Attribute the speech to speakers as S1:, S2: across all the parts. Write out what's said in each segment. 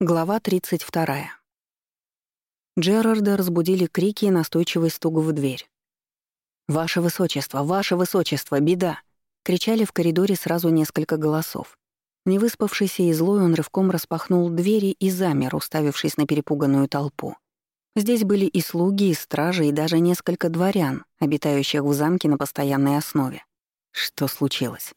S1: Глава 32. Джерарда разбудили крики и настойчивый стук в дверь. «Ваше высочество! Ваше высочество! Беда!» — кричали в коридоре сразу несколько голосов. Невыспавшийся и злой он рывком распахнул двери и замер, уставившись на перепуганную толпу. Здесь были и слуги, и стражи, и даже несколько дворян, обитающих в замке на постоянной основе. Что случилось?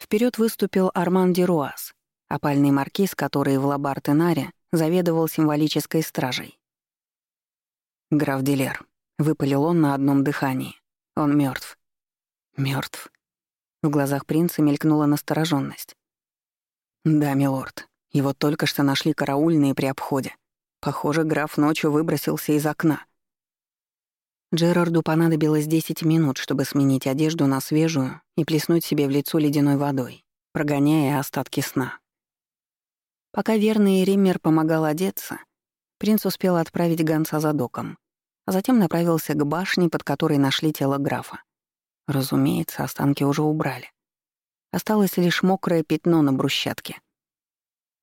S1: Вперед выступил Арман Деруаз, опальный маркиз, который в Лабар-Тенаре заведовал символической стражей. «Граф Дилер», — выпалил он на одном дыхании. «Он мертв. Мертв. В глазах принца мелькнула настороженность. «Да, милорд. Его только что нашли караульные при обходе. Похоже, граф ночью выбросился из окна». Джерарду понадобилось 10 минут, чтобы сменить одежду на свежую и плеснуть себе в лицо ледяной водой, прогоняя остатки сна. Пока верный Риммер помогал одеться, принц успел отправить гонца за доком, а затем направился к башне, под которой нашли тело графа. Разумеется, останки уже убрали. Осталось лишь мокрое пятно на брусчатке.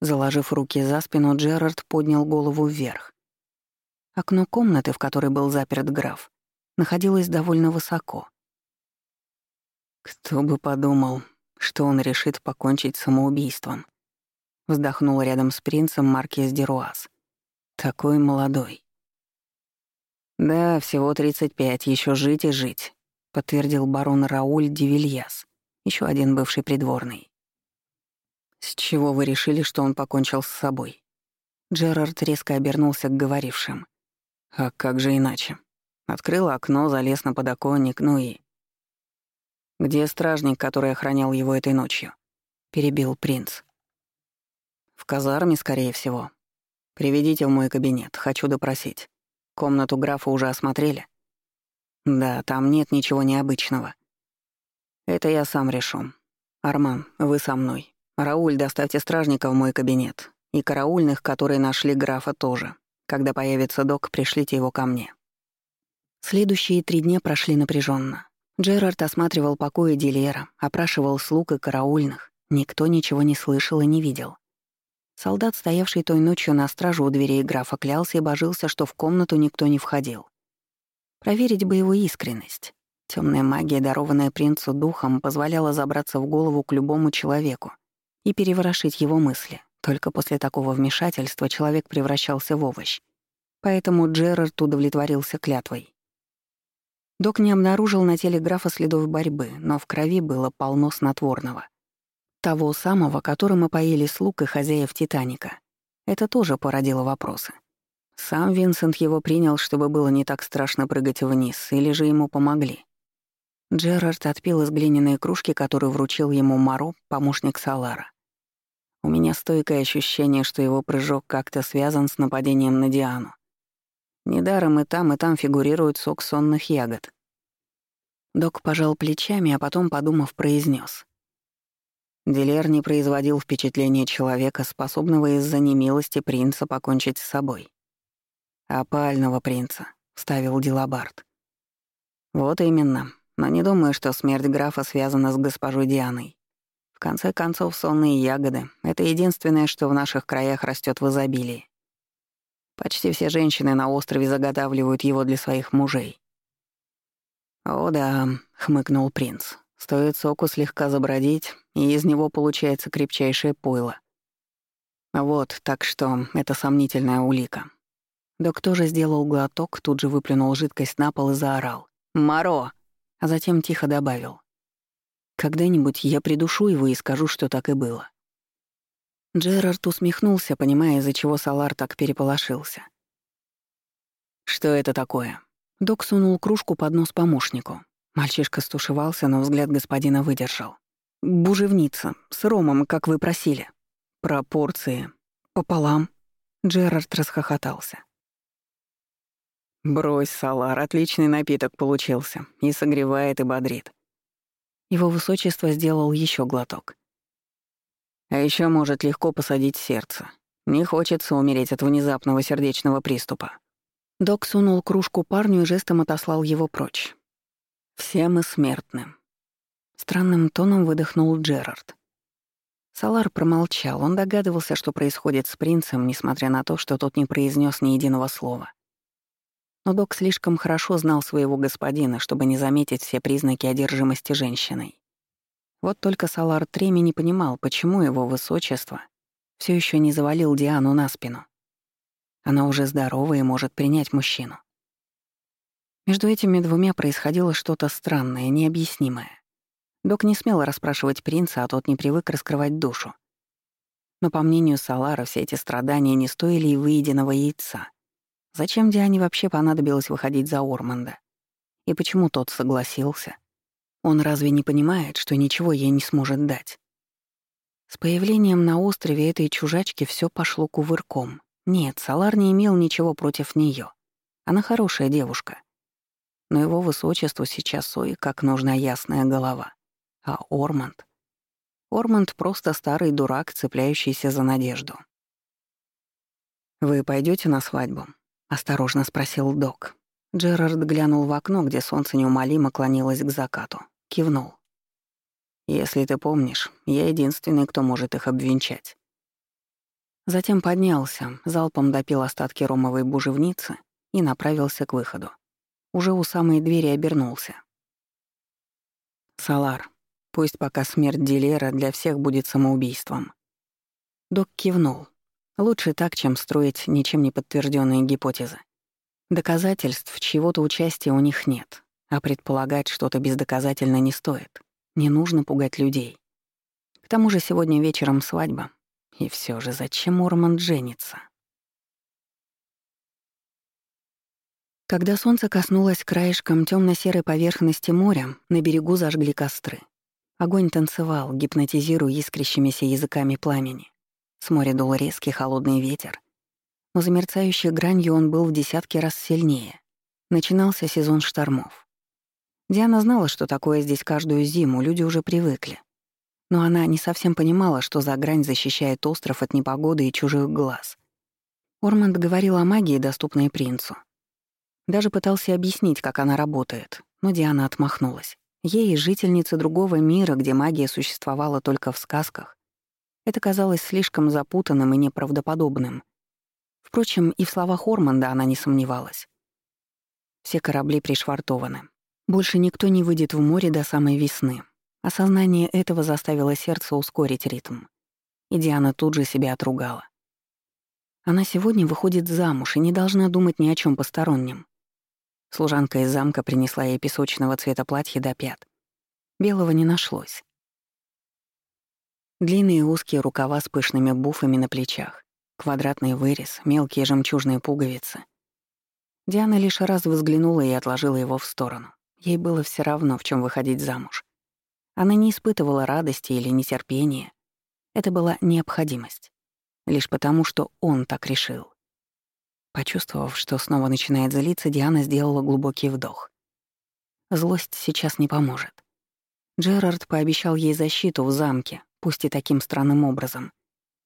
S1: Заложив руки за спину, Джерард поднял голову вверх. Окно комнаты, в которой был заперт граф, находилось довольно высоко. Кто бы подумал, что он решит покончить самоубийством. Вздохнул рядом с принцем Маркиз Деруаз. Такой молодой. «Да, всего 35, еще жить и жить», — подтвердил барон Рауль Дивильяс, еще один бывший придворный. «С чего вы решили, что он покончил с собой?» Джерард резко обернулся к говорившим. «А как же иначе?» Открыл окно, залез на подоконник, ну и... «Где стражник, который охранял его этой ночью?» — перебил принц. В казарме, скорее всего. Приведите в мой кабинет, хочу допросить. Комнату графа уже осмотрели? Да, там нет ничего необычного. Это я сам решу. Арман, вы со мной. Рауль, доставьте стражника в мой кабинет. И караульных, которые нашли графа, тоже. Когда появится док, пришлите его ко мне. Следующие три дня прошли напряженно. Джерард осматривал покои Дилера, опрашивал слуг и караульных. Никто ничего не слышал и не видел. Солдат, стоявший той ночью на страже у дверей графа, клялся и божился, что в комнату никто не входил. Проверить бы его искренность. Темная магия, дарованная принцу духом, позволяла забраться в голову к любому человеку и переворошить его мысли. Только после такого вмешательства человек превращался в овощ. Поэтому Джерард удовлетворился клятвой. Док не обнаружил на теле графа следов борьбы, но в крови было полно снотворного. Того самого, которым опоили слуг и хозяев «Титаника». Это тоже породило вопросы. Сам Винсент его принял, чтобы было не так страшно прыгать вниз, или же ему помогли. Джерард отпил из глиняной кружки, которую вручил ему Маро, помощник Салара. У меня стойкое ощущение, что его прыжок как-то связан с нападением на Диану. Недаром и там, и там фигурирует сок сонных ягод. Док пожал плечами, а потом, подумав, произнес: Дилер не производил впечатления человека, способного из-за немилости принца покончить с собой. «Опального принца», — вставил Дилабард. «Вот именно. Но не думаю, что смерть графа связана с госпожой Дианой. В конце концов, сонные ягоды — это единственное, что в наших краях растет в изобилии. Почти все женщины на острове заготавливают его для своих мужей». «О да», — хмыкнул принц. «Стоит соку слегка забродить, и из него получается крепчайшее пойло. Вот, так что это сомнительная улика. Док тоже сделал глоток, тут же выплюнул жидкость на пол и заорал. «Моро!» А затем тихо добавил. «Когда-нибудь я придушу его и скажу, что так и было». Джерард усмехнулся, понимая, из-за чего Салар так переполошился. «Что это такое?» Док сунул кружку под нос помощнику. Мальчишка стушевался, но взгляд господина выдержал. Бужевница, с ромом, как вы просили. Пропорции. Пополам. Джерард расхохотался. «Брось, Салар, отличный напиток получился. И согревает, и бодрит». Его высочество сделал еще глоток. А еще может легко посадить сердце. Не хочется умереть от внезапного сердечного приступа. Док сунул кружку парню и жестом отослал его прочь. «Все мы смертны. Странным тоном выдохнул Джерард. Салар промолчал. Он догадывался, что происходит с принцем, несмотря на то, что тот не произнес ни единого слова. Но док слишком хорошо знал своего господина, чтобы не заметить все признаки одержимости женщиной. Вот только Салар Треми не понимал, почему его высочество все еще не завалил Диану на спину. Она уже здорова и может принять мужчину. Между этими двумя происходило что-то странное, необъяснимое. Док не смел расспрашивать принца, а тот не привык раскрывать душу. Но, по мнению Салара, все эти страдания не стоили и выеденного яйца. Зачем Диане вообще понадобилось выходить за Орманда? И почему тот согласился? Он разве не понимает, что ничего ей не сможет дать? С появлением на острове этой чужачки все пошло кувырком. Нет, Салар не имел ничего против нее. Она хорошая девушка. Но его высочеству сейчас ой, как нужна ясная голова. А Орманд? Орманд просто старый дурак, цепляющийся за надежду. «Вы пойдете на свадьбу?» — осторожно спросил док. Джерард глянул в окно, где солнце неумолимо клонилось к закату. Кивнул. «Если ты помнишь, я единственный, кто может их обвенчать». Затем поднялся, залпом допил остатки ромовой бужевницы и направился к выходу. Уже у самой двери обернулся. «Салар, Пусть пока смерть Дилера для всех будет самоубийством. Док кивнул. Лучше так, чем строить ничем не подтвержденные гипотезы. Доказательств чьего-то участия у них нет, а предполагать что-то бездоказательно не стоит. Не нужно пугать людей. К тому же сегодня вечером свадьба. И все же зачем Орманд женится? Когда солнце коснулось краешком темно серой поверхности моря, на берегу зажгли костры. Огонь танцевал, гипнотизируя искрящимися языками пламени. С моря дул резкий холодный ветер. Но за мерцающей гранью он был в десятки раз сильнее. Начинался сезон штормов. Диана знала, что такое здесь каждую зиму, люди уже привыкли. Но она не совсем понимала, что за грань защищает остров от непогоды и чужих глаз. Орманд говорил о магии, доступной принцу. Даже пытался объяснить, как она работает, но Диана отмахнулась. Ей, жительнице другого мира, где магия существовала только в сказках, это казалось слишком запутанным и неправдоподобным. Впрочем, и в словах Орманда она не сомневалась. Все корабли пришвартованы. Больше никто не выйдет в море до самой весны. Осознание этого заставило сердце ускорить ритм. И Диана тут же себя отругала. Она сегодня выходит замуж и не должна думать ни о чем постороннем. Служанка из замка принесла ей песочного цвета платье до пят. Белого не нашлось. Длинные узкие рукава с пышными буфами на плечах, квадратный вырез, мелкие жемчужные пуговицы. Диана лишь раз взглянула и отложила его в сторону. Ей было все равно, в чем выходить замуж. Она не испытывала радости или нетерпения. Это была необходимость. Лишь потому, что он так решил. Почувствовав, что снова начинает злиться, Диана сделала глубокий вдох. Злость сейчас не поможет. Джерард пообещал ей защиту в замке, пусть и таким странным образом.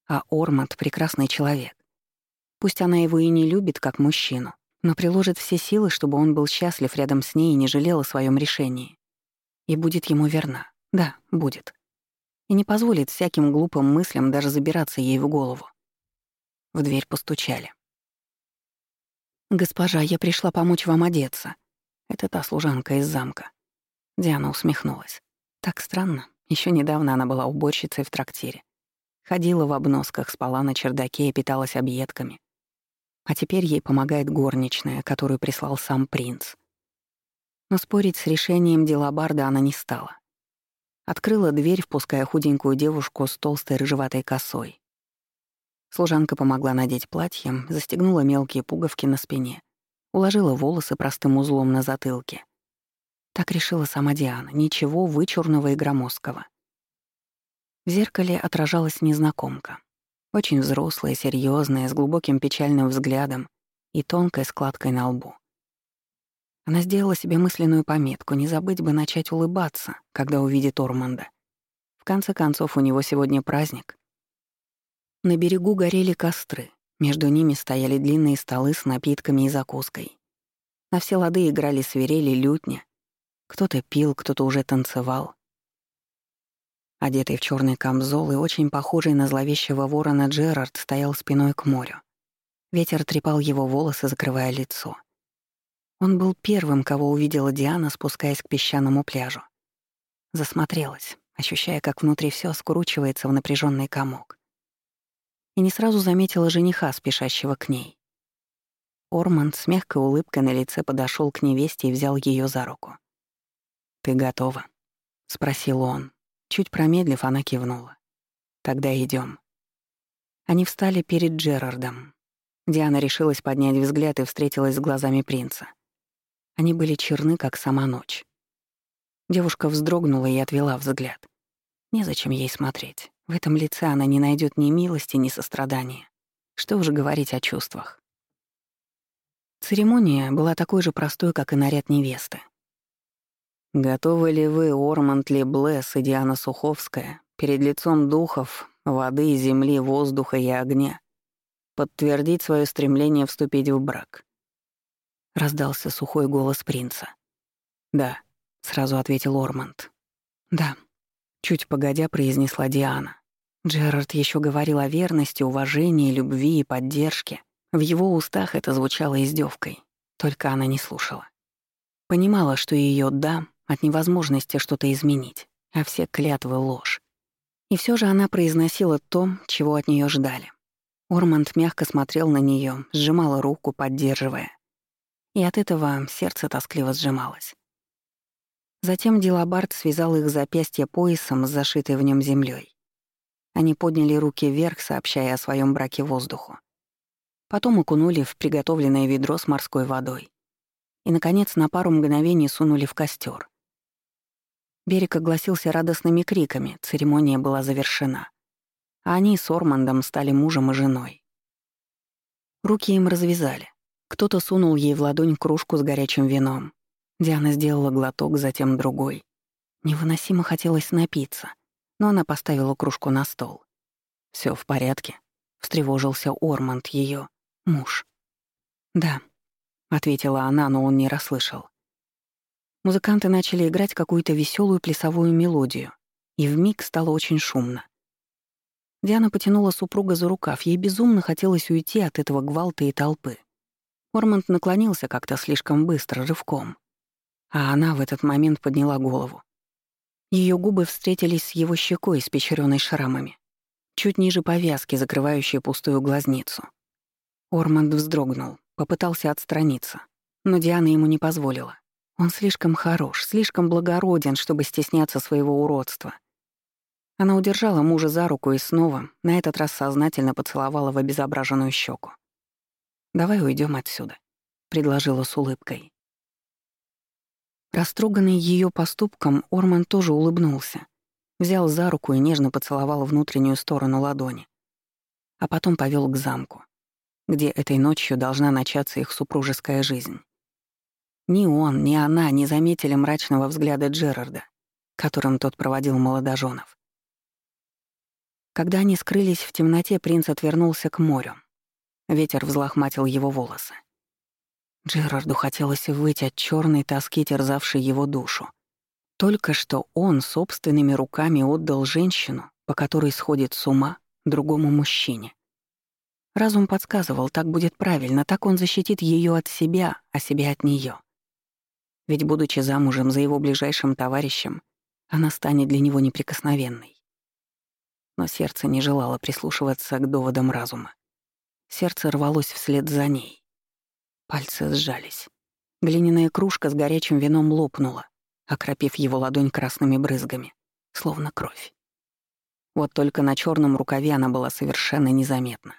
S1: А Орманд — прекрасный человек. Пусть она его и не любит как мужчину, но приложит все силы, чтобы он был счастлив рядом с ней и не жалел о своем решении. И будет ему верна. Да, будет. И не позволит всяким глупым мыслям даже забираться ей в голову. В дверь постучали. «Госпожа, я пришла помочь вам одеться». Это та служанка из замка. Диана усмехнулась. Так странно. Еще недавно она была уборщицей в трактире. Ходила в обносках, спала на чердаке и питалась объедками. А теперь ей помогает горничная, которую прислал сам принц. Но спорить с решением дела Барда она не стала. Открыла дверь, впуская худенькую девушку с толстой рыжеватой косой. Служанка помогла надеть платье, застегнула мелкие пуговки на спине, уложила волосы простым узлом на затылке. Так решила сама Диана, ничего вычурного и громоздкого. В зеркале отражалась незнакомка. Очень взрослая, серьезная, с глубоким печальным взглядом и тонкой складкой на лбу. Она сделала себе мысленную пометку не забыть бы начать улыбаться, когда увидит Орманда. В конце концов, у него сегодня праздник, на берегу горели костры, между ними стояли длинные столы с напитками и закуской. На все лады играли свирели, лютня. Кто-то пил, кто-то уже танцевал. Одетый в черный камзол и очень похожий на зловещего ворона Джерард стоял спиной к морю. Ветер трепал его волосы, закрывая лицо. Он был первым, кого увидела Диана, спускаясь к песчаному пляжу. Засмотрелась, ощущая, как внутри все скручивается в напряженный комок. И не сразу заметила жениха, спешащего к ней. Орманд с мягкой улыбкой на лице подошел к невесте и взял ее за руку. «Ты готова?» — спросил он. Чуть промедлив, она кивнула. «Тогда идем. Они встали перед Джерардом. Диана решилась поднять взгляд и встретилась с глазами принца. Они были черны, как сама ночь. Девушка вздрогнула и отвела взгляд. Незачем ей смотреть. В этом лице она не найдет ни милости, ни сострадания. Что уже говорить о чувствах. Церемония была такой же простой, как и наряд невесты. Готовы ли вы, Орманд Леблес и Диана Суховская, перед лицом духов, воды, земли, воздуха и огня, подтвердить свое стремление вступить в брак? Раздался сухой голос принца. «Да», — сразу ответил Орманд. «Да», — чуть погодя произнесла Диана. Джерард еще говорил о верности, уважении, любви и поддержке. В его устах это звучало издевкой, только она не слушала. Понимала, что ее «да» от невозможности что-то изменить, а все клятвы — ложь. И все же она произносила то, чего от нее ждали. Орманд мягко смотрел на нее, сжимал руку, поддерживая. И от этого сердце тоскливо сжималось. Затем Дилабард связал их запястья поясом с зашитой в нем землей. Они подняли руки вверх, сообщая о своем браке воздуху. Потом окунули в приготовленное ведро с морской водой. И, наконец, на пару мгновений сунули в костер. Берег огласился радостными криками, церемония была завершена. А они с Ормандом стали мужем и женой. Руки им развязали. Кто-то сунул ей в ладонь кружку с горячим вином. Диана сделала глоток, затем другой. Невыносимо хотелось напиться, но она поставила кружку на стол. Все в порядке?» — встревожился Орманд ее Муж. «Да», — ответила она, но он не расслышал. Музыканты начали играть какую-то веселую плясовую мелодию, и вмиг стало очень шумно. Диана потянула супруга за рукав, ей безумно хотелось уйти от этого гвалта и толпы. Орманд наклонился как-то слишком быстро, рывком. А она в этот момент подняла голову. Ее губы встретились с его щекой, испещренной шрамами, чуть ниже повязки, закрывающей пустую глазницу. Орманд вздрогнул, попытался отстраниться, но Диана ему не позволила. Он слишком хорош, слишком благороден, чтобы стесняться своего уродства. Она удержала мужа за руку и снова, на этот раз сознательно поцеловала в обезображенную щеку. «Давай уйдем отсюда», — предложила с улыбкой. Растроганный ее поступком, Орман тоже улыбнулся, взял за руку и нежно поцеловал внутреннюю сторону ладони, а потом повел к замку где этой ночью должна начаться их супружеская жизнь. Ни он, ни она не заметили мрачного взгляда Джерарда, которым тот проводил молодоженов. Когда они скрылись в темноте, принц отвернулся к морю. Ветер взлохматил его волосы. Джерарду хотелось выйти от черной тоски, терзавшей его душу. Только что он собственными руками отдал женщину, по которой сходит с ума, другому мужчине. Разум подсказывал, так будет правильно, так он защитит ее от себя, а себя от нее. Ведь, будучи замужем за его ближайшим товарищем, она станет для него неприкосновенной. Но сердце не желало прислушиваться к доводам разума. Сердце рвалось вслед за ней. Пальцы сжались. Глиняная кружка с горячим вином лопнула, окропив его ладонь красными брызгами, словно кровь. Вот только на черном рукаве она была совершенно незаметна.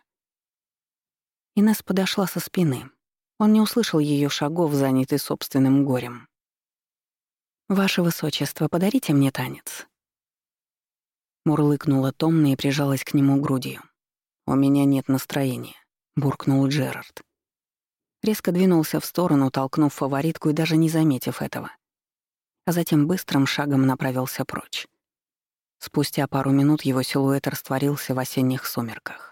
S1: Инесс подошла со спины. Он не услышал ее шагов, занятый собственным горем. «Ваше высочество, подарите мне танец». Мурлыкнула томно и прижалась к нему грудью. «У меня нет настроения», — буркнул Джерард. Резко двинулся в сторону, толкнув фаворитку и даже не заметив этого. А затем быстрым шагом направился прочь. Спустя пару минут его силуэт растворился в осенних сумерках.